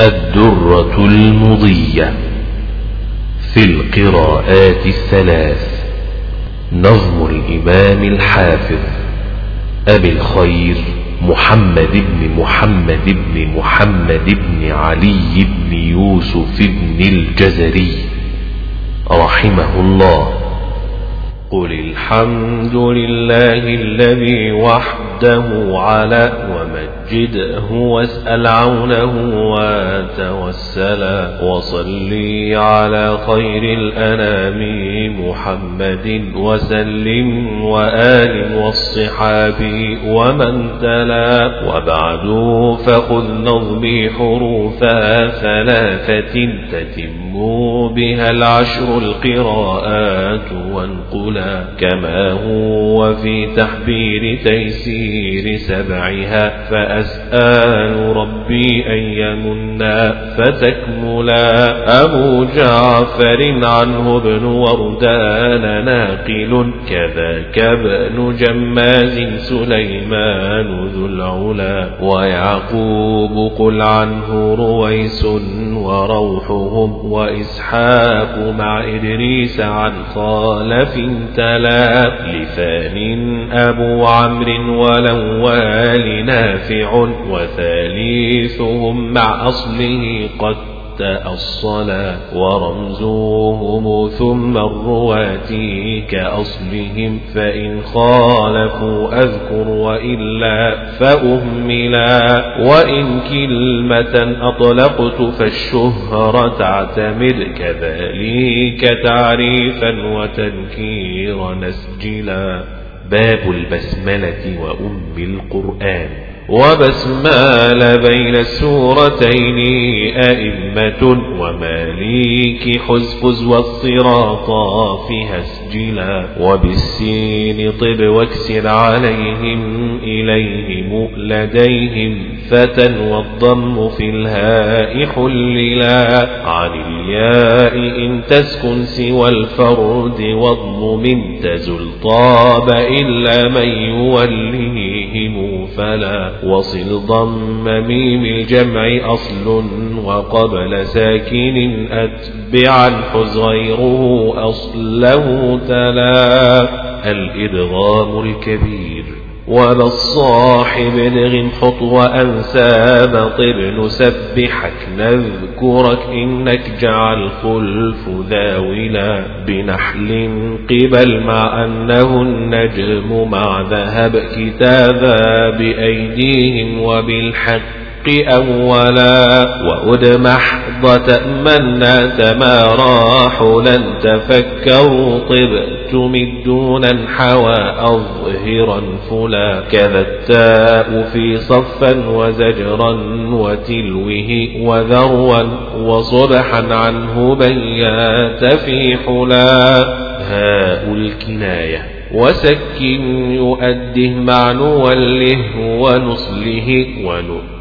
الدرة المضية في القراءات الثلاث نظم الإمام الحافظ أبي الخير محمد بن محمد بن محمد بن علي بن يوسف بن الجزري رحمه الله. قل الحمد لله الذي وحده على ومجده واسأل عونه وتوسلا وصلي على خير الأنام محمد وسلم وآل والصحاب ومن تلا وبعد فخذ نظمي حروفا ثلاثة تتم بها العشر القراءات وانقلا كما هو في تحبير تيسير سبعها فأسأل ربي أن يمنا فتكملا. أبو جعفر عنه ابن وردان ناقل كذاك ابن جماز سليمان ذو العلا. ويعقوب قل عنه رويس وروحهم وإسحاق مع إدريس عن خالف تلا لثان أبو عمرو ولوال نافع وثالثهم مع أصله قد الصلاة ورمزوهم ثم الرواة كأصلهم فإن خالفوا أذكر وإلا فأهملا. وإن كلمة أطلقت فالشهرة تعتمد كذلك تعريفا وتنكيرا نسجلا. باب البسملة وأم القرآن. وبسمال بين السورتين أئمة وماليك حزقز والصراط فيها اسجلا وبالسين طب واكسر عليهم إليهم لديهم فتى والضم في الهاء حللا عن الياء إن تسكن سوى الفرد واضم تزل طاب إلا من يوليهم فلا وصل ضم ميم الجمع أصل وقبل ساكن أتبعا حز غيره أصله تلا الإدغام الكبير ولا الصاحب نغم حط وأنساب طر نسبحك نذكرك إنك جعل خلف ذاولا بنحل قبل مع أنه النجم مع ذهب كتابا بأيديهم وبالحق أولا وأدمح ضتأمنا تماراح لن تفكروا طبت مدونا حوى أظهرا فلا كذا التاء في صفا وزجرا وتلوه وذروا وصبحا عنه بيات في حلا هاء الكناية وسكن يؤده مع نوله ونصله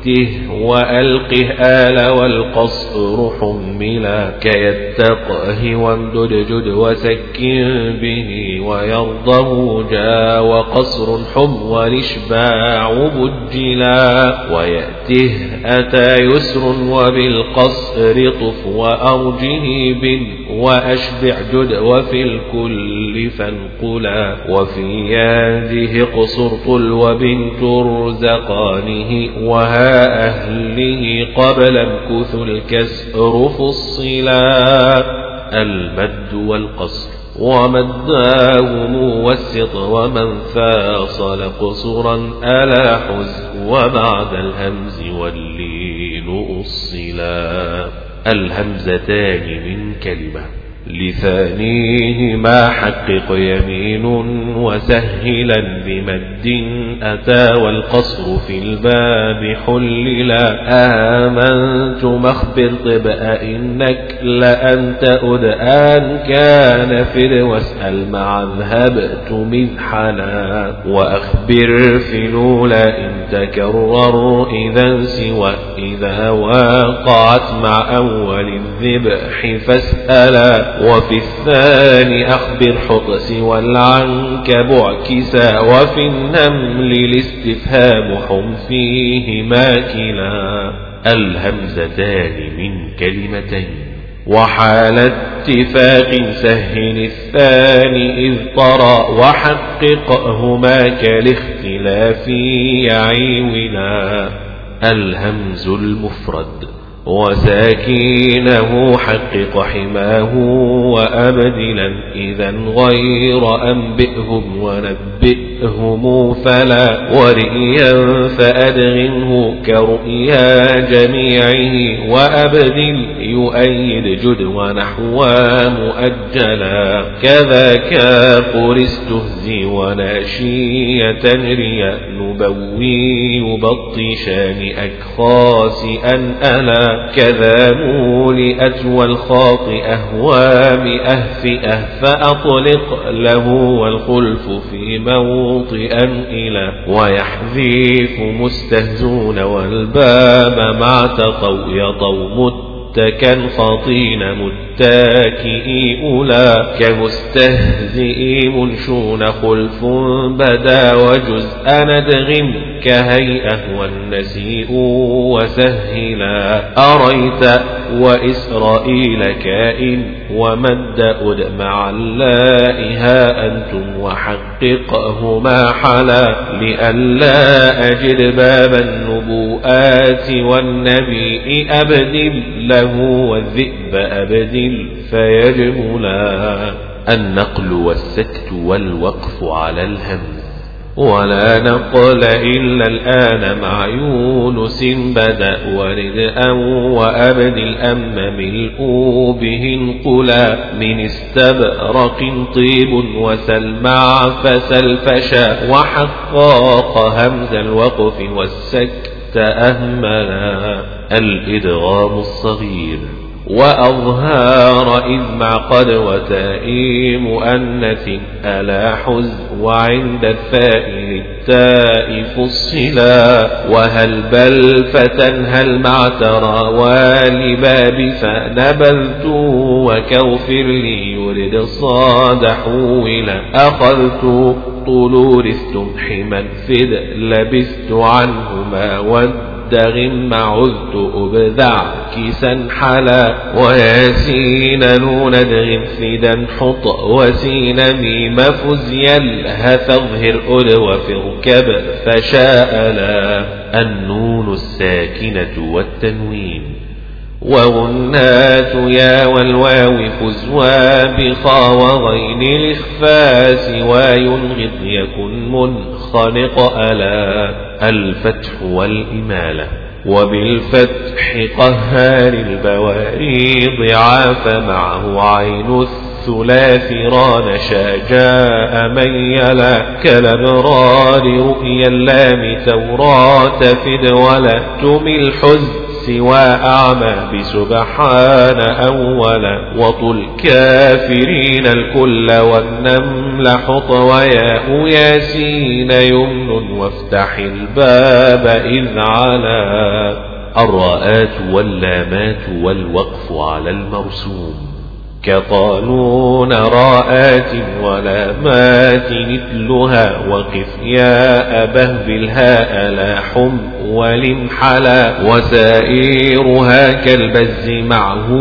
ونؤته وألقه آل والقصر حملا كيتقه وامدد جد وسكن به ويرضه جا وقصر حم والإشباع بجلا ويأته أتى يسر وبالقصر طف وأرجه بن وأشبع جد وفي الكل فانقلا وفي يده قصر طل وبنت رزقانه وها أهله قبل امكث الكسر فصلا المد والقصر ومداهم والسط ومن فاصل قصرا ألا حز وبعد الهمز واللين أصلا الهمزتان من كلمة لثانيهما حقق يمين وسهلا بمد أتى والقصر في الباب حللا آمنت مخبر طب إنك لأنت أدآن كان فر واسأل مع ذهبت من حنا وأخبر في الأولى إن تكرر إذا سوى إذا وقعت مع أول الذبح فاسألا وفي الثاني أخبر حطس والعنكب عكسا وفي النمل الاستفهام حم فيهما كلا الهمزتان من كلمتين وحال اتفاق سهل الثاني إذ طرى وحققهما كالاختلاف يعيونا الهمز المفرد وساكينه حقق حماه وأبدلا إذا غير أنبئهم ونبئهم فلا ورئيا فأدغنه كرؤيا جميعه وأبدل يؤيد جد ونحوا مؤجلا كذاك قل استهزي وناشية ريا نبوي بطشان أكخاس أن ألا كذا مولئت والخاطئ أهوى بأهفئة فأطلق له والخلف في موطئا إلى ويحذيف مستهزون والباب مع تقو يطو متكا خطين متاكئي أولى كمستهزئي منشون خلف بدا وجزء ندغ كهيئة والنسيء وسهلا. أريت وإسرائيل كائن ومد أد مع اللائها أنتم وحققهما حلا لئلا أجد باب النبوءات والنبي أبدل له والذئب أبدل فيجملا النقل والسكت والوقف على الهمز ولا نقل إلا الآن مع يونس بدأ وردءا وأبد الأم ملء به انقلا من استبرق طيب وسلمع فسل فشا وحقاق همز الوقف والسكت أهملا. الإدغام الصغير وأظهار إذ مع قد وتائي مؤنث ألا حز وعند الثاء التاء فصلا وهل بل فتنهل مع ترى والباب فنبذت وكوفر لي يرد صاد حولا أخذت طول رثت حما فد لبثت عنهما ود غم عذت أبذع كيسا حلا وياسين نون دغم فدا حط وسين ميم فزيا لها فاظهر أد وفركب فشاء لا النون الساكنة والتنوين وغنات يا والواو فزوا بخا وغين الإخفاس وينغض يكن منخنق ألا الفتح والإمالة وبالفتح قهار البواري ضعاف معه عين الثلاث ران شاجاء من يلا كالابرار رؤيا اللام توراة فد ولا الحزن سوى أعمى بسبحان أولا وطل كافرين الكل والنمل حط وياء ياسين يمن وافتح الباب إذ على الراءات واللامات والوقف على المرسوم. كقانون راءات ولامات مثلها. وقف يا أبه بالهاء لا حم. ولمحلا وسائرها كالبز معه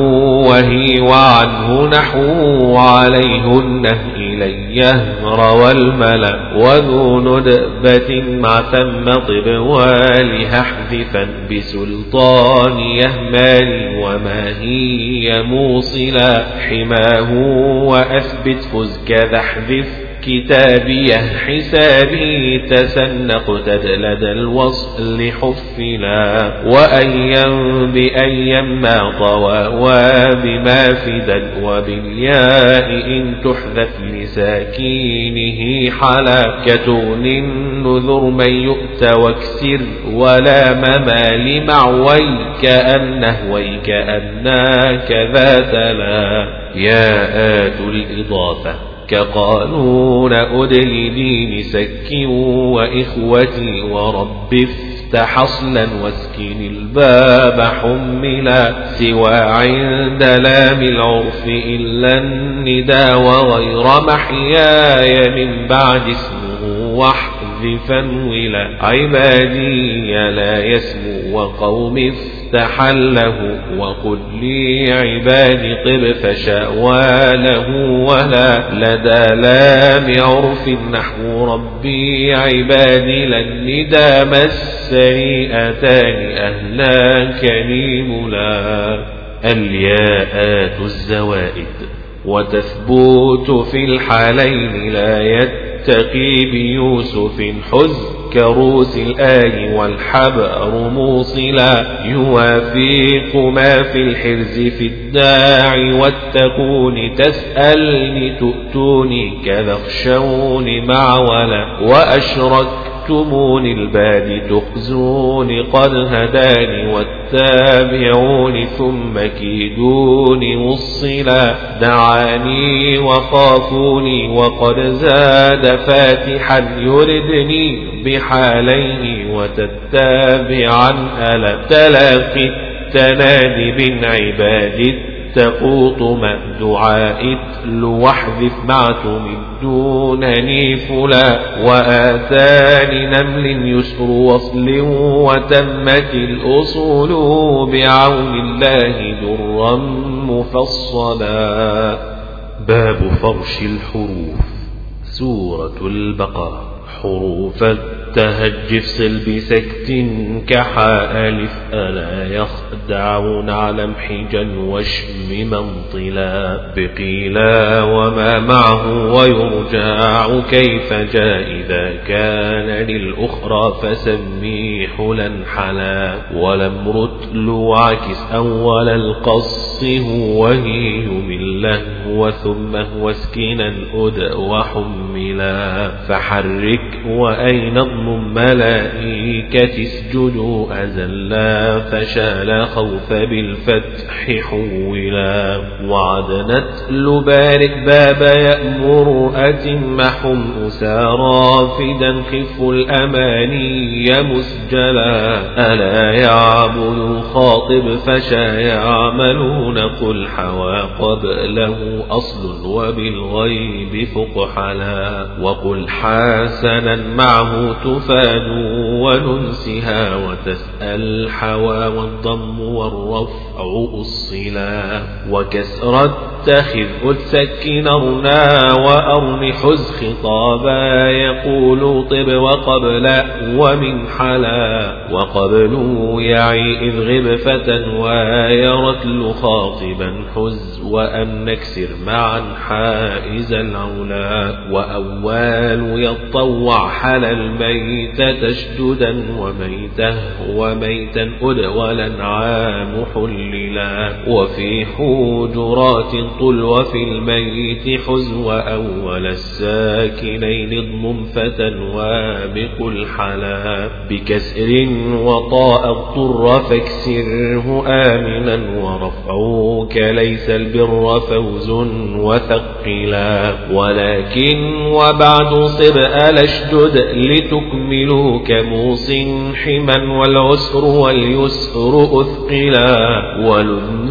وهي وعنه نحو عليهن إليه روى الملا وذو ندبة مع ثم طب والها احذفا بسلطان يهمال وما هي موصلا حماه وأثبت فز كذا احذف كتابي حسابي تسنق تدلد الوصل حفلا وأيا بأيا ما طوى وبما فدا وبالياء إن تحذف لساكينه حلا كتون النذر من يؤت واكسر ولا ممال معوي كأنه ويكأناك ذات لا يا آت الإضافة كقانون أدل دين سك وإخوتي ورب افتح أصلا واسكن الباب حملا سوى عند لام العرف إلا الندى وغير محياي من بعد اسمه وحد محذفا ولا عبادي لا يسمو وقوم استحله وقل لي عبادي طب فشاواله ولا لدى لام عرف نحو ربي عبادي لن ندى مسني أتاني أهلا كريم لا الياءات الزوائد وتثبت في الحالين لا يتقي بيوسف حز كروس الآي والحبر موصلا يوافق ما في الحرز في الداع واتقون تسألني تؤتوني كذا اخشوني مع ولا وأشرك تكتمون الباد تخزون قد هداني والتابعون ثم كيدوني وصلا دعاني وخافوني وقد زاد فاتحا يردني بحاليه وتتابعا ألا تلاقي التنادي بن عباد تقوط ما دعاء واحذف معت من دونني فلا وآتان نمل يسر وصل وتمت الأصول بعون الله درا مفصلا. باب فرش الحروف سورة البقرة حروف التهجف صل بسكت كحاء ألف ألا يخدعون على محجا وشم منطلا بقيلا وما معه ويرجع كيف جاء إذا كان للأخرى فسمي حلا حلا ولم رتل وعكس أول القص هو وهي من لهو ثم هو سكنا أد وحملا فحرك وأين اضم ملائكة اسجدوا أزلا فشال خوف بالفتح حولا. وعدنت لبارك باب يأمر أتمحم أسارا. فدا خف الأماني مسجلا. ألا يعبد الخاطب فشا يعملون قل حوى قبله أصل وبالغيب فقحلا. وقل حسنا معه تفاد وننسها وتسأل حوى والضم والرفع أصلا وكسر التخذ أتسكن أرنا وأرن حز خطابا يقول طب وقبل ومن حلا وقبل يعي إذ غبفة ويرتل خاطبا حز وأن نكسر معا حائز العلا وأول يطوع حل الميت تشددا وميته وميتا أدولا عام حللا. وفي حجرات طل وفي الميت حز وأول الساكنين اضمم فتى وابق الحلا. بكسر وطاء اضطر فاكسره آمنا ورفعوك ليس البر فوز وثقلا. ولكن وبعد صب ألشدد لتكملوا كموص حما والعسر واليسر أثقلا ولذن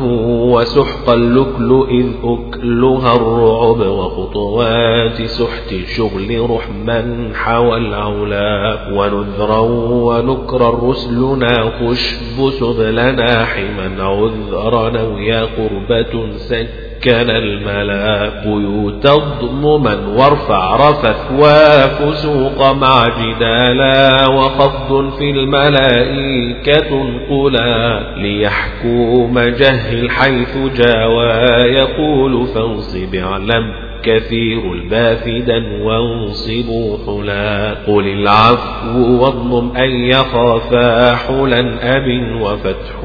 وسحق اللكل إذ أكلها الرعب وخطوات سحت شغل رحما حوى العلا ونذرا ونكرا رسلنا خشب سبلنا حما عذرا ويا قربة سك كان الملا بيوت ضمما وارفع رفث وفسوق مع جدالا وخفض في الملائكة قلا ليحكوم جهل حيث جاوى. يقول فانصب اعلم. كثير البافدا وانصبوا حلا قل العفو واضمم أن يخافا حلا أب وفتح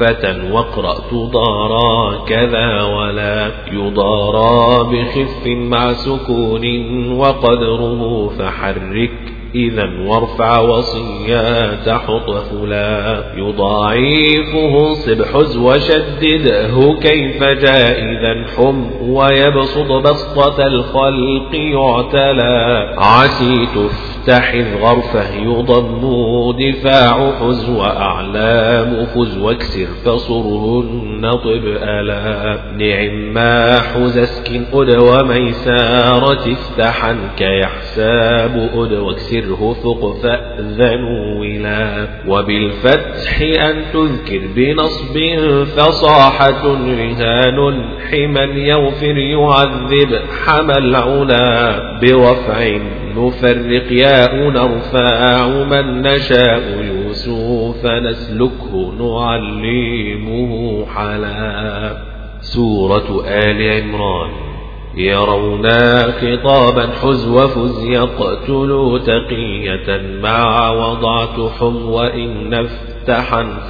فتى واقرأ تضارا كذا ولا يضارا بخف مع سكون وقدره فحرك إذا وارفع وصيات حطفلا يضاعفه صب حز وشدده كيف جاء إذا حم ويبسط بسطة الخلق يعتلى عسيت افتح الغرفة يضم دفاع حز وأعلام خز واكسر فصرهن طب ألا نعم ما حز اسكن أد وميسارة افتحا كيحساب أد واكسره ثق فأذنوا ولا وبالفتح أن تذكر بنصب فصاحة رهان حما يغفر يعذب حمى العلا برفع نفرق ياء نرفع من نشاء يوسف نسلكه نعلمه حلا. سورة آل عمران. يرونا خطابا حز وفز يقتل تقية مع وضعت حم وإن افتحا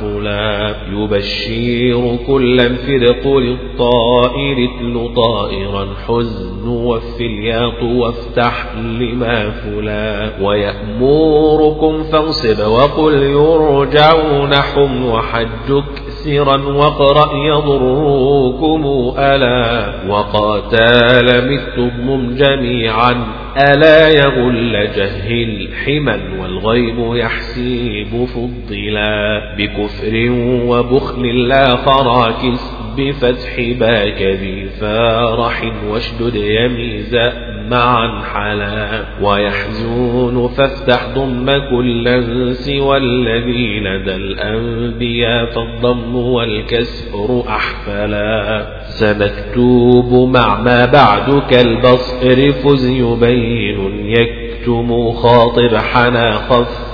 فلا يبشر كلا فرق للطائر اتل طائرا حزن وفي الياط وافتح لما فلا ويأمركم فانصب وقل يرجعون حم وحجك سرا واقرأ يضركم ألا وقاتال مثلهم جميعا ألا يغل جهل حما والغيب يحسيب فضلا بكفر وبخل الآخر اعكس بفتح با كذي فرح واشدد يميز معا حلا. ويحزن فافتح ضم كلا سوى الذي لدى الأنبياء فالضم والكسر أحفلا. سنكتب مع ما بعد كالبصر فز يبين يكتم خاطب حنا خف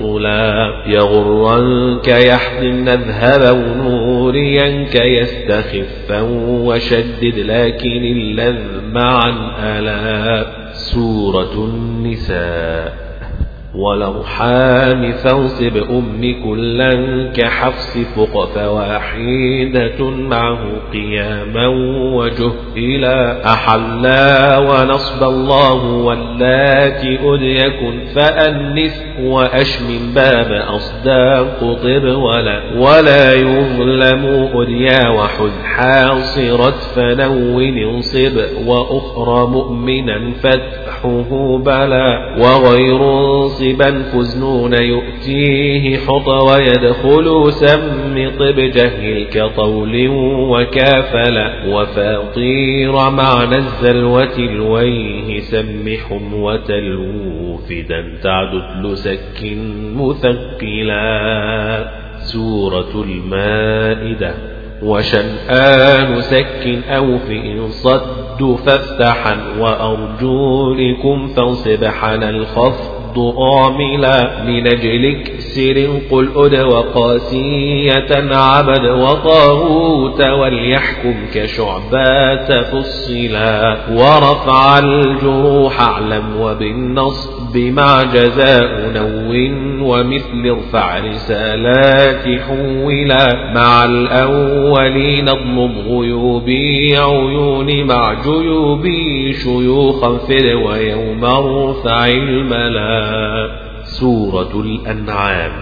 طلا. يغرنك يحزن نذهب ونورينك يستخفا وشدد لكن اللذ معا ألا سورة النساء. والأرحام فانصب أم كلا كحفص فوق فواحدة معه قياما وجهلا أحلا ونصب الله واللاتي أديكن فأنس وأشم باب أصداق طب ولا ولا يظلم أديا وحذ حاصرت فنون انصب وأخرى مؤمنا فتحه بلا وغير منصبا فزنون يؤتيه حط ويدخل سم طب جهل كطول وكافلا وفاطير معنى الزلوة الويه سم حموة الوفدا تعدد لسك مثقلا سورة المائدة وشنآن سك أو في صد فافتحا وأرجولكم فانصب حنا الخفض الأرض آملا لنجلك سر قل أد وقاسية عبد وطاغوت وليحكم كشعبات فصلا ورفع الجروح اعلم وبالنصب مع جزاء نو ومثل ارفع رسالات حولا مع الأولين اضمم غيوبي عيون مع جيوبي شيوخا فر ويوم ارفع الملا سورة الأنعام.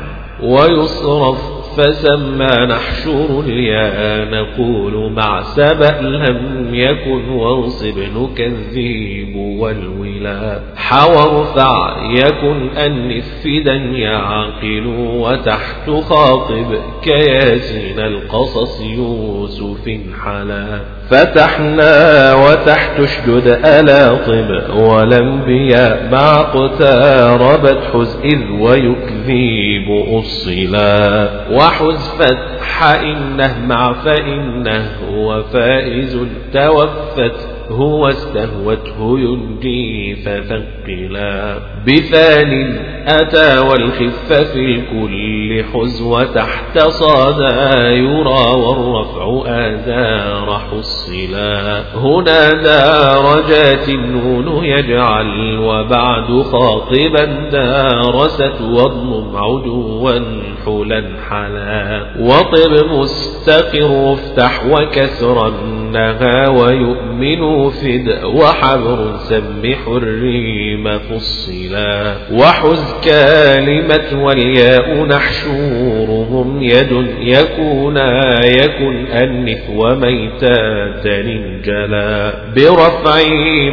ويصرف فسمى نحشر الياء نقول مع سبأ لم يكن وانصب نكذب والولا. حورفع يكن أنف فدا يعقل وتحت خاطب كياسين القصص يوسف حلا فتحنا وتحت اشدد ألاطب والأنبياء مع اقتاربت حز إذ ويكذيب أصلا. وحز فتح إنه مع فإنه هو فائز توفت هو استهوته ينجي فثقلا بثان أتى والخف في الكل حز وتحت صادا يرى والرفع آذار حصلا هنا درجات النون يجعل وبعد خاطبا دارست واضمم عدوا حلا حلا وطب مستقر افتح وكسرا نهى ويؤمن فد وحبر سم حريم فصلا. وحز كلمة والياء نحشورهم يد يكونا يكن أنف وميتات انجلا برفع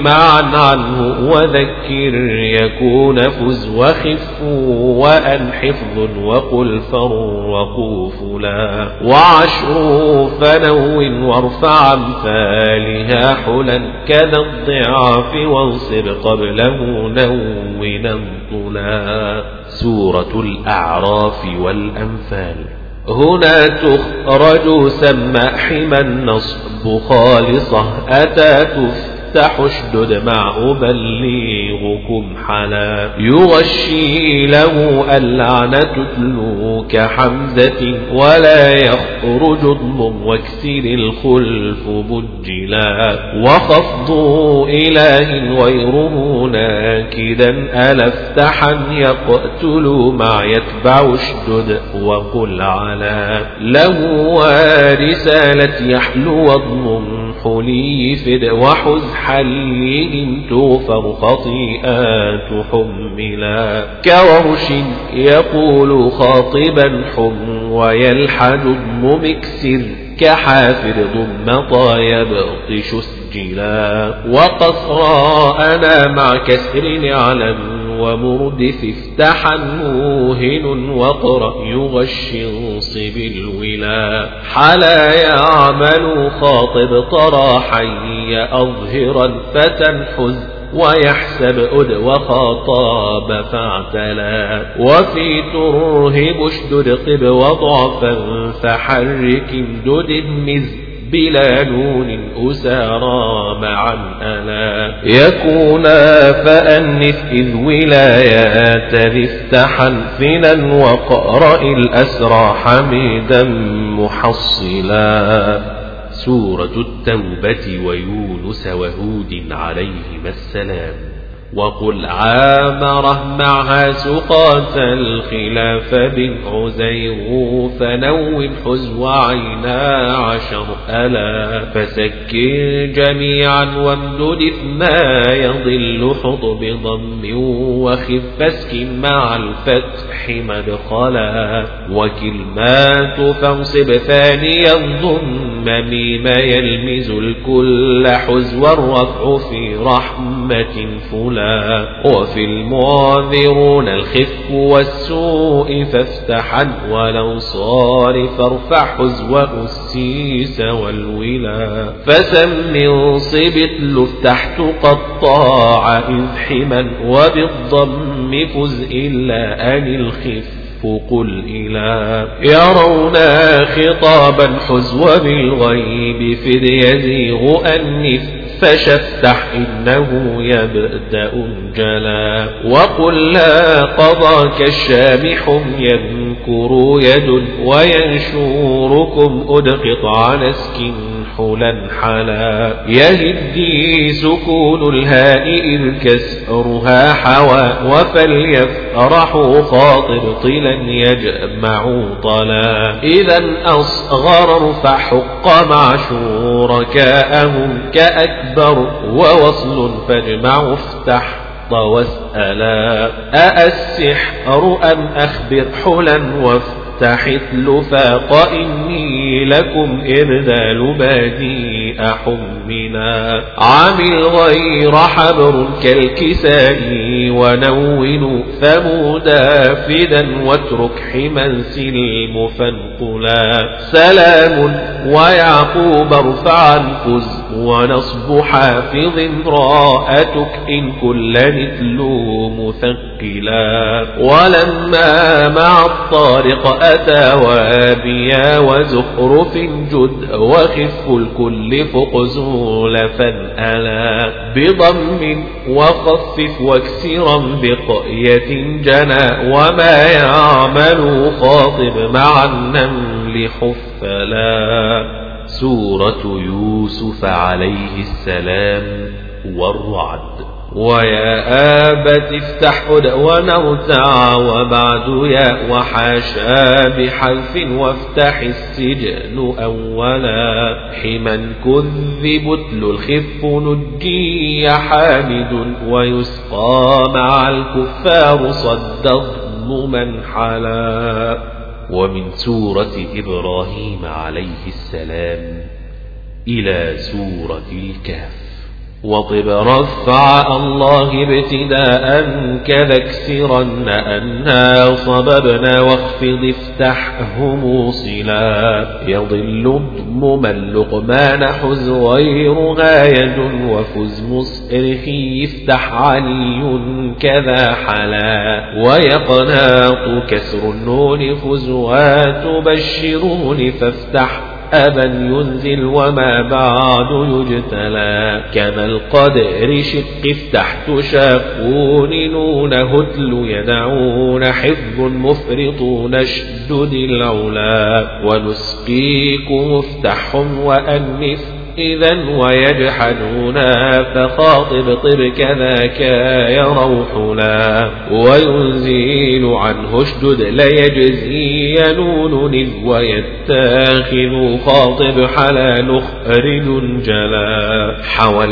معا عنه وذكر يكون فز وخف وأن حفظ وقل فرقوا فلا. وعشر فنو وارفع أمثالها حلا كذا الضعاف وانصب قبله نونا طلا سورة الأعراف والأنفال. هنا تخرج سمى حما النصب خالصة أتى تفتح تحشدد مع أبلغكم حلا يغشي له اللعنة تتلو كحمزة ولا يخرج الضم واكسر الخلف بجلا. وخفض إله غيره ناكدا ألفتحا يقتل مع يتبع اشدد وقل على. له ورسالة يحلو وضم حلي فد وحز حلهم توفر خطيئات حملا. كورش يقول خاطبا حم ويلحد ممكسر كحافر ضم طايب بطش سجلا. وقصرا أنا مع كسر يعلم ومردف افتحا موهن وقرأ يغشي انصب الولا حلا يعمل خاطب طرى حي أظهرا فتنحز ويحسب أد وخطاب فاعتلا وفي ترهب اشدد قب وضعفا فحرك امدد مز. بلا نون أسارى معا ألا. يكونا فأنث إذ ولايات افتحا فنا وقرأ الأسرى حميدا محصلا. سورة التوبة ويونس وهود عليهما السلام. وقل عامره معها سقاة الخلاف بن عزير فنو حزو عينا عشر. ألا فسكر جميعا وامدد ما يضل حط بضم وخف فسك مع الفتح مدخلا. وكلمات فانصب ثانيا ضم ميم يلمز الكل حزو الرفع في رحمة فلا. وفي المعذرون الخف والسوء فافتحا ولو صار فارفع حزو السيس والولا. فسم انصب افتح تقطاع إذ حما وبالضم فز إلا أن الخف. قل إلى يرون خطابا حزو بالغيب فذ يزيغ أنف فشفتح إنه يبدأ جلا وقل لا قضاك الشامح ينكر يد وينشوركم أدقط على حلا حلا يهدي سكون الهاء إذ كسرها حوى وفليفرح خاطر طلا يجمع طلا. إذا أصغر فحق مع شركاءهم كأكبر ووصل فاجمع افتح واسألا أأسحر أم أخبر حلا وافتح تحث فاق إني لكم إرذال أحمنا عامل غير حبر كالكساء ونون ثمودا فدا واترك حمنس المفنقلا سلام ويعقوب ارفع فز ونصب حافظ راءتك إن كل نتلو مثقلا. ولما مع الطارق أتى وابيا وزخرف جد وخف الكل فقزول فانألا بضم وخفف واكسرا بقية جنى وما يعمل خاطب مع النمل حفلا. سورة يوسف عليه السلام والرعد. ويا آبت افتح هدى ونرتع وبعد يا وحاشا بحذف وافتح السجن أولا. حما كذب اتل الخف نجي حامد ويسقى مع الكفار صد من حلا. ومن سورة إبراهيم عليه السلام إلى سورة الكهف. وطب رفع الله ابتداء كذا اكسرن أنا صببنا واخفض افتحه موصلا. يضل من لقمان حز غيرها يد وفز مصرخ يفتح علي كذا حلا. ويقناط كسر النون فزوات بشرون فافتح أبا ينزل وما بعد يجتلى كما القدر شق افتحت شافون نون هتل يدعون حفظ مفرطون اشدد العلا ونسقيكم افتحهم وأنف إذا ويجحدونا فخاطب طب كذاك يروحنا وينزيل عنه اشدد ليجزي نون ويتاخذ. خاطب حلا نخرج جلا حوى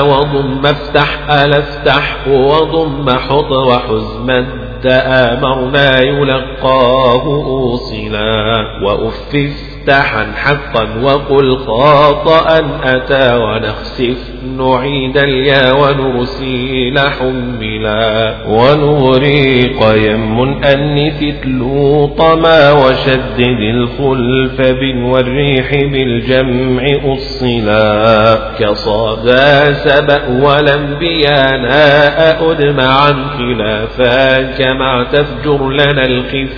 وضم افتح ألا افتح. وضم حط وحزما آمرنا يلقاه أوصلا. وأفف مفتحا حقا وقل خاطأ أتى ونخسف نعيد اليا ونرسيل حملا ونغريق يم أنث لوطما وشدد الخلف بن والريح بالجمع أصلا كصابا سبأ ولنبيانا أدمعا خلافا كما تفجر لنا الخف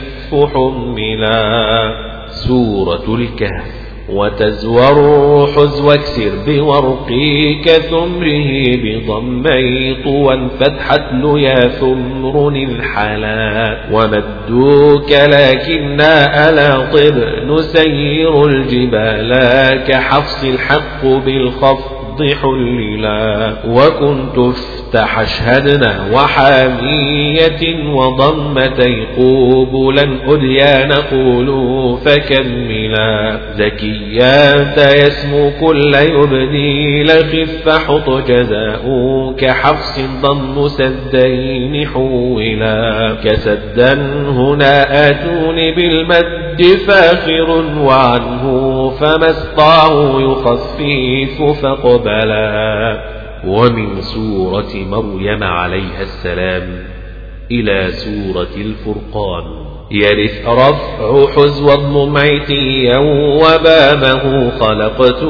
حملا سورة الكهف. وتزور حز واكسر بورقيك ثمره بضمي طوى فتحت له يا ثمر الحلا. ومدوك لكنا ألا طب نسير الجبال كحفص الحق بالخفض حللا وكنت افتح اشهدنا وحامية وضمتي قوبلا أديا نقول فكملا زكيات يسمو كل يبدي لخف حط جزاء كحفص ضم سدين حولا كسدا هنا آتون بالمد فاخر وعنه فما استطاعوا يخفف فقبلا ومن سورة مريم عليها السلام إلى سورة الفرقان. يرث رفع حزو الضمعتيا وبابه خلقت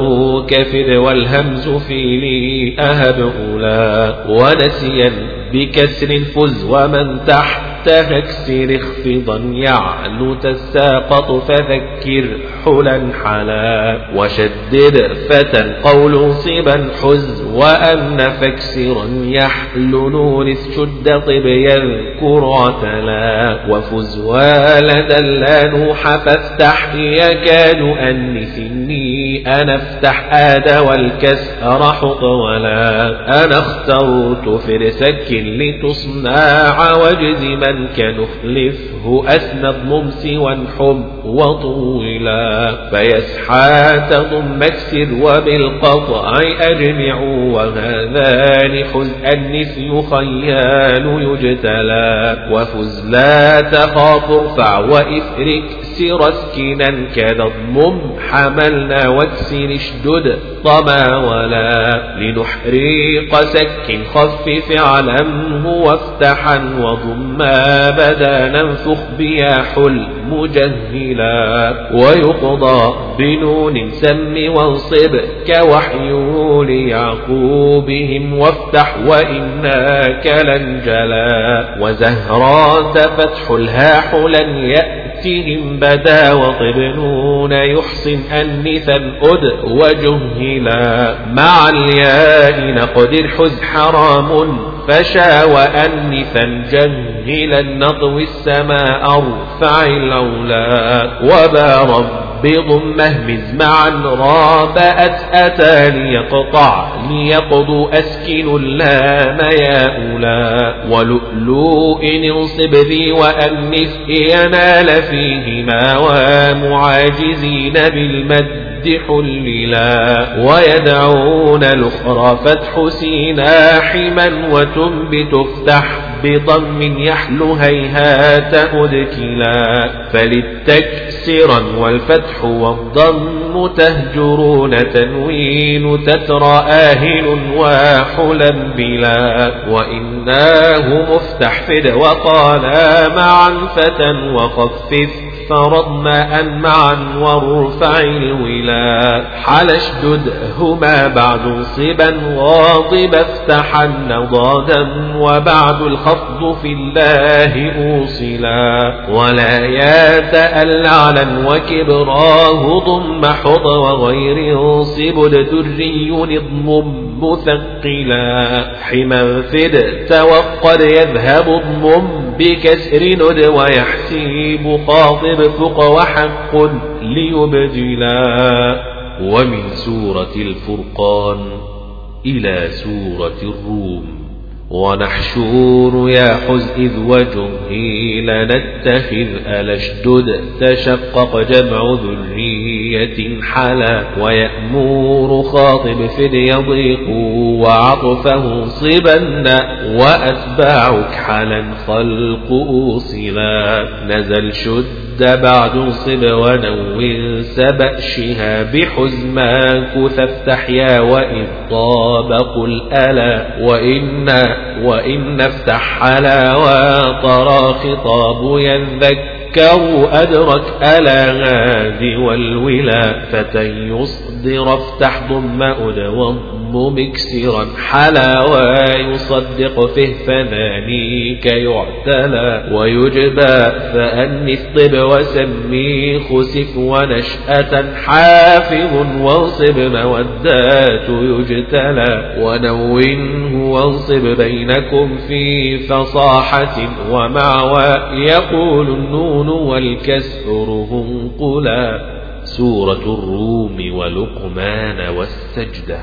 كفر والهمز في لي أهب أولى ونسيا بكسر فز ومن تحت تكسر اخفضا يعلو تساقط فذكر حلا حلا. وشدد فتى قول صبا حز وأن فاكسرا يحل نون شد طب يذكر عتلا. وفز والدا لا نوح فافتح يكاد أنثني أنا افتح آد والكسر حط ولا أنا اخترت فرسك لتصنع وجزما كنخلفه أسند ممس وانحم وطولا فيسحى تضم اكسر وبالقطع أجمعوا وهذان حز النسي خيال يجتلى وفز لا تخاف ارفع وإفرك سر اسكنا اضمم حملنا واكسر اشدد طما ولا لنحريق سك خفف علمه وافتحا وضما بدا ننفخ بيا حل مجهلا ويقضى بنون سم وانصب كوحي ليعقوبهم وافتح وإناك لنجلا وزهرات فتح الهاح لن يأتهم بدا وطبنون يحسن أنثا أد وجهلا مع الياء نقدر حز حرام فشا وأنثا جهلا نطوي السماء أرفع الأولى وبا رب بضمة مزمعا رابأت أتى ليقطع ليقضوا أسكن اللام يا أولى ولؤلؤ انصب ذي وأنف ينال فيهما ومعاجزين بالمد حللا ويدعون الأخرى فتح سينا حما وتنبت افتح بضم يحل هيهات أدكلا فللتكسرا والفتح والضم تهجرون تنوين تترى آهل واحلا بلا. وإناه مفتح فد وقالا معا فتى وخفف. فرض ماء معا وارفع الولا حل اشددهما بعد صبا واضب افتحن ضادا وبعد الخفض في الله أوصلا. ولا يتألعلا وكبراه ضم حض وغير انصب دري اضمم مثقلا. حما فد توقد يذهب اضمم. بكسر ند ويحسيب خاطب فق وحق ليبدلا. ومن سورة الفرقان إلى سورة الروم. ونحشور يا حز إذ وجهي لنتخذ ألشدد تشقق جمع ذرية حلا ويأمور خاطب في يضيق وعطفه صبن وأتباعك حلا خلق أوصلا نزل شد بعد صب ونو سبأ شهاب حزماك فافتح يا وإذ طاب قل ألا وإنا وإن افتح على وطرى خطاب يذكر أدرك ألا غادي والولا فتى يصدر افتح ضم أدوى مكسرا حلا ويصدق فيه فذلك يعتلى ويجبى فأنث طب وسمي خسف ونشأة حافظ وانصب مودات يجتلى ونونه وانصب بينكم في فصاحة ومع يقول النون والكسر هنقلا سورة الروم ولقمان والسجدة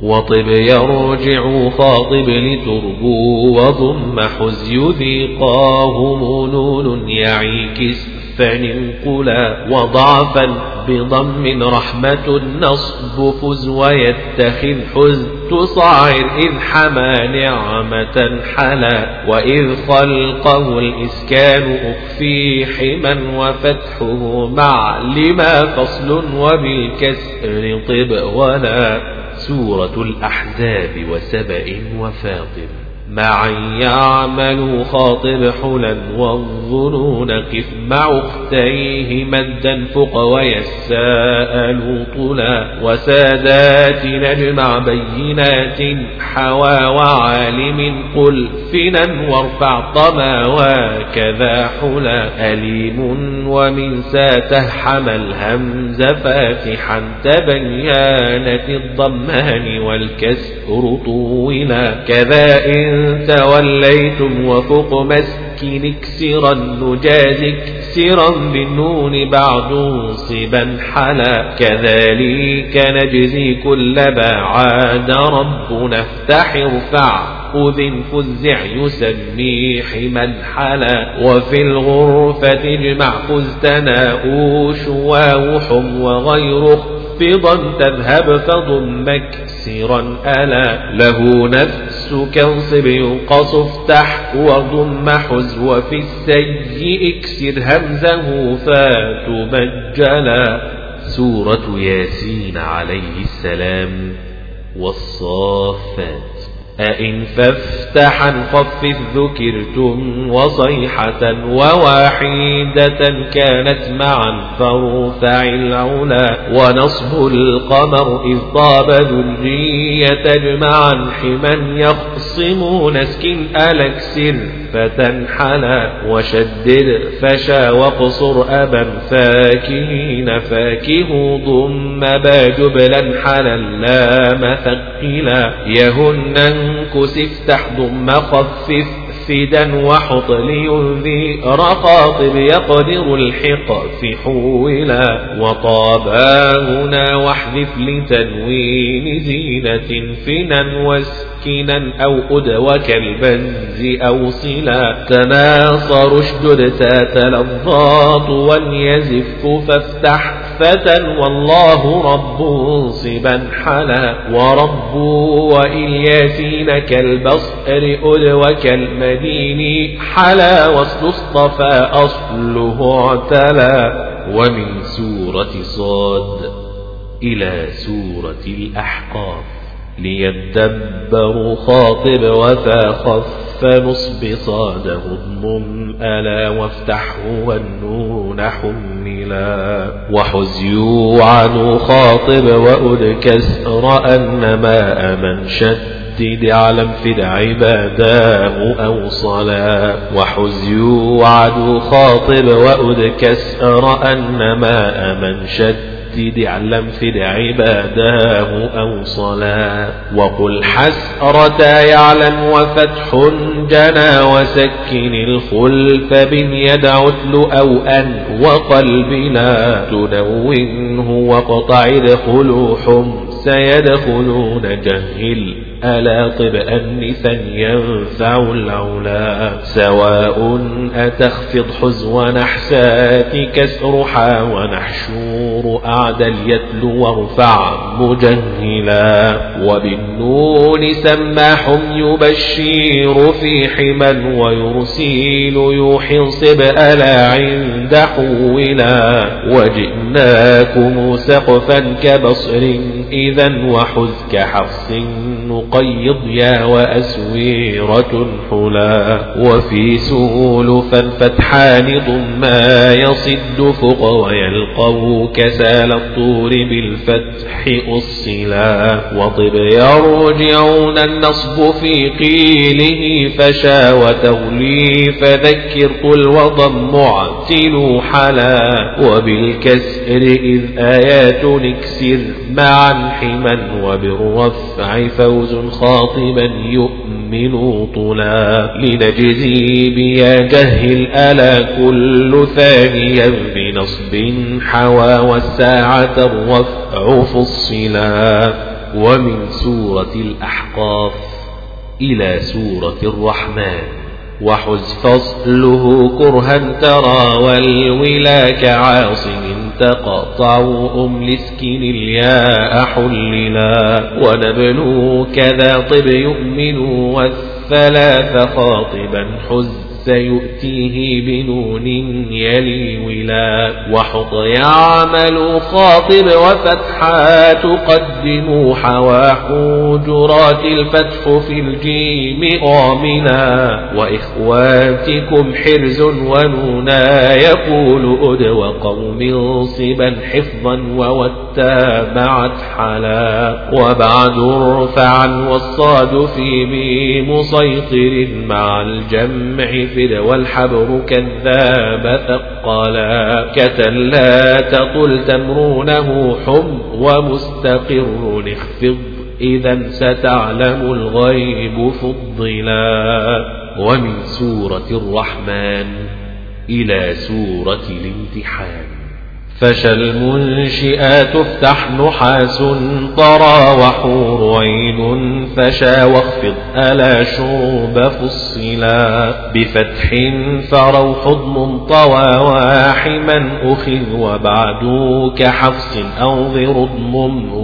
وطب يرجع خاطب لتربو وضم حز يذيقاه نون يعيكس فننقلا وضعفا بضم رحمة النصب فز ويتخذ حز تصاعر إذ حمى نعمة حلا وإذ خلقه الإسكان أخفي حما وفتحه مع لما فصل وبالكسر طب ولا سورة الأحزاب وسبأ وفاطر. معا يعمل خاطب حلا والظنون قف مع أختيه مدا فق ويساءل طلا وسادات نجمع بينات حوى وعالم قل فنا وارفع طما وكذا حلا أليم ومن ساته حمل همز فاتحا تبيانت الضمان والكسر طولا كذا إن توليتم وفوق مسكن اكسرا نجازك سرا بالنون بعد صبا حلا كذلك نجزي كل بعاد ربنا. افتح ارفع خذ فزع يسمي حما حلا وفي الغرفة اجمع فزتنا أوش واوحم وغيره خافضا تذهب فضم مكسرا ألا. له نفس كنصب ينقص افتح وضم حز وفي السيء اكسر همزه فتبجلا سورة ياسين عليه السلام والصافات. أئن فافتحا خفف ذكرتم وصيحة وواحدة كانت معا فارفع العلا ونصب القمر إذ طاب ذرية اجمعا حما يخصمون اسكن ألكسر فتنحلا وشدد فشا واقصر أبا فاكهين فاكه ضم باجبلا حلا لا مثقلا يهن أنكس افتح ضم خفف فدا وحط لينذر خاطب يقدر الحق في حولا وطابا هنا واحذف لتنوين زينة فنا وسكنا أو أدوى كالبز أو صلا تناصر اشدد تاتلظات وليزف فافتح فتى والله رب صبا حلا ورب وإلياسين كالبصر أدوى كالمدين حلا وصل اصطفى أصله اعتلى ومن سورة صاد إلى سورة الأحقاف ليدبروا خاطب وفا خف نصب صاد اضمم ألا وافتحه والنون حملا وحزيوا عنوا خاطب وأد كسر أن ما من شدد علم فد عباداه أو صلا وحزيوا عدو خاطب وأد كسر أن ما من شدد المسجد اعلم فد عباداه أو صلا وقل حسرة يعلم وفتح جنا وسكن الخلف بن يدع أو أن وقلب لا تنونه واقطع ادخلوا حمس يدخلون جهل. ألا طب أنثا ينفع العلا سواء أتخفض حزو نحسات كسرحا ونحشور أعدل يتلو وارفع مجهلا وبالنون سماح يبشر في حما ويرسيل يوحي صب ألا عند حولا. وجئناكم سقفا كبصر إذا وحز كحفص نقيض يا وأسويرة حلا وفي سهول فالفتحان ضما يصد فوق ويلقوا كسال الطور بالفتح أصلا وطب يرجعون النصب في قيله فشا وتولي فذكر قل وضم معتل حلا وبالكسر إذ آيات نكسر معا حما وبالرفع فوز خاطبا يؤمن طلا لنجزي بيا جهل ألا كل ثانيا بنصب حوى والساعة الرفع فصلا. ومن سورة الأحقاف إلى سورة الرحمن. وحز فصله كرها ترى والولا كعاصم تقطع أم لسكن الياء حللا ونبلو كذا طب يؤمن والثلاث خاطبا حز سيؤتيه بنون يلي ولا وحط يعمل خاطب وفتحا تقدم حوا حجرات الفتح في الجيم آمنا وإخواتكم حرز ونونا يقول أد وقوم صبا حفظا ووتا معت حلا وبعد ارفعا والصاد في بمسيطر مع الجمع النافذ والحبر كذاب ثقلا كتلا تطل تمرونه حم ومستقر اخفض إذا ستعلم الغيب فضلا ومن سورة الرحمن إلى سورة الامتحان فشى المنشئات افتح نحاس طرى وحور عين فشى واخفض ألا شرب فصلا بفتح فروح ضم طوى واحما أخذ وبعد كحفص أو ضم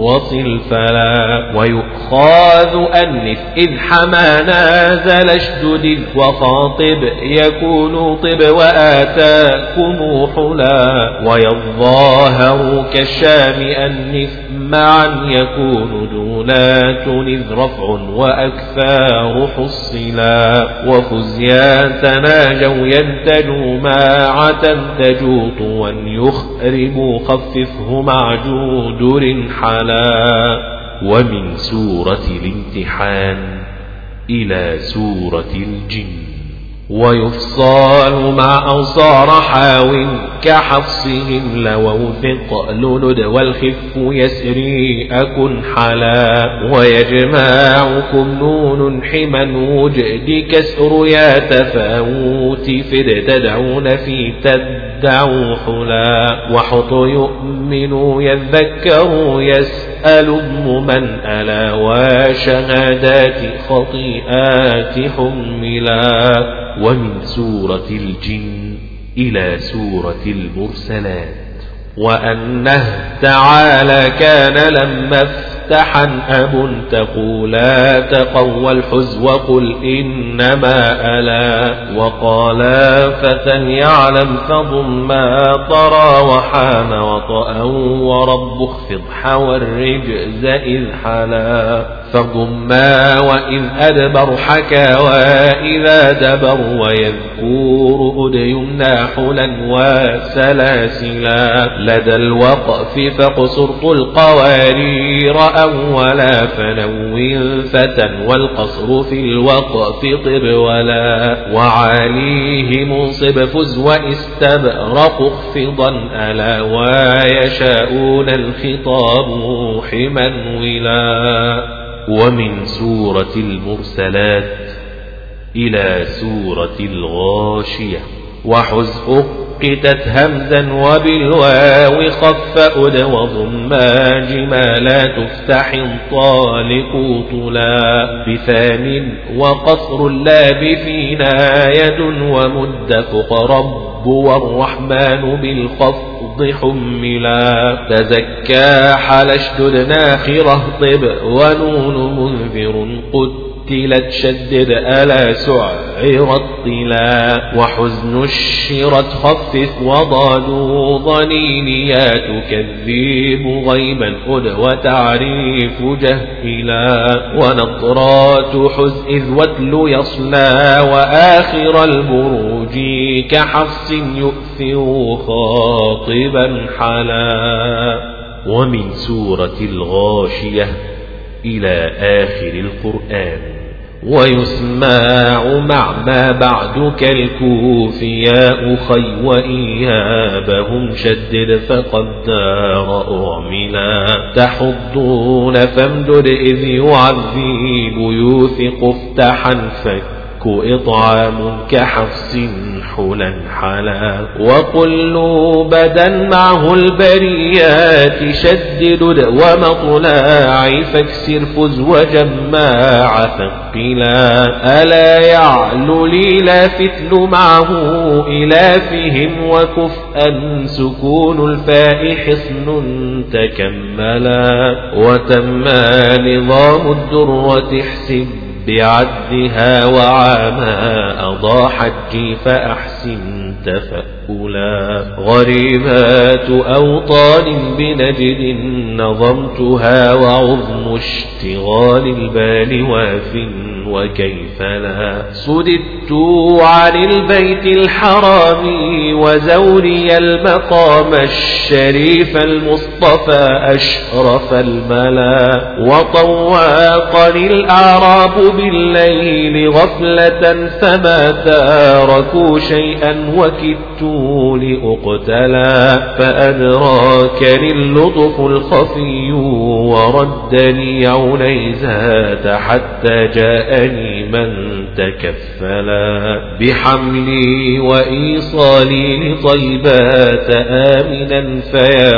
وصل فلا ويؤخاذ أنف إذ حما نازل أشدد وخاطب يكون طب وآتاكم حلا ويظهر ظاهروا كالشام أنف معا يكون دونات إذ رفع وأكثار حصلا وخزيا تناجوا ينتجوا ماعة تجوط وان يخرب خففه مع جودر حلا ومن سورة الامتحان إلى سورة الجن ويفصال مع أنصار حاو كحفصهم لو ثقل ند والخف يسري أكن حلا ويجمعكم نون حما وجد كسر يا تفاوت فد تدعون في تدعوا حلا وحط يؤمن يذكر يسأل من ألا وشهادات خطيئات حملا ومن سورة الجن إلى سورة المرسلات. وأنه تعالى كان لما افتحا أب تقولا تقوى الحز وقل إنما ألا وقالا فتى يعلم فضم ما طرى وحام وطأ ورب اخفض حوى الرجز إذ حلا. فضما وإذ أدبر حكى وإذا دبر ويذكور أدي حلا وسلاسلا. لدى الوقف فاقصرت القوارير أولا فنون فتى والقصر في الوقف طب ولا وعليه منصب فز واستبرق اخفضا ألا ويشاءون الخطاب حما ولا ومن سورة المرسلات إلى سورة الغاشية وحز أقتت همزا وبالواو خف أد وضما جما لا تفتح طالق طلا بثان وقصر لا بفينا يد ومد فق رب والرحمن بالخفض حملا تزكى حل اشدد ناخرة طب ونون منذر قد قتلت شدد ألا سعر الطلا وحزن الشرت خفف وضادوا ضنينيا تكذب غيبا أد وتعريف جهلا ونطرات حز إذ وتل يصلى وآخر البروج كحفص يؤثر خاطبا حلا ومن سورة الغاشية إلى آخر القرآن. ويسمع مع ما بعد كالكوف يا أخي وإيابهم شدد فقد دار أعملا. تحضون فامدد إذ يعذب يوثق افتحا فك إطعام كحفص حلا حلا. وقل بدا معه البريات شدد ومطلاع فاكسر فز وجماع ثقلا. ألا يعلو لي لا فتل معه إلافهم وكفءا سكون الفاء حصن تكملا. وتما نظام الدرة احسب بعدها وعاما أضاع حجي فأحسن تفألا غريبات أوطان بنجد نظمتها وعظم اشتغال البال واف وكيف لا. سددت عن البيت الحرام وزوري المقام الشريف المصطفى أشرف الملا. وطواقني الأعراب بالليل غفلة فما تاركوا شيئا وكدت لأقتلا فأدراكني اللطف الخفي وردني عنيزات حتى جاءني من تكفلا بحملي وإيصالي لطيبات آمنا فيا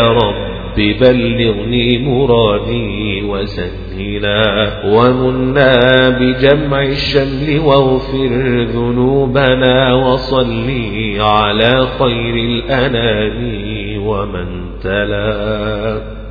رب بلغني مرادي وسهلا ومنا بجمع الشمل واغفر ذنوبنا وصلي على خير الأنام ومن تلا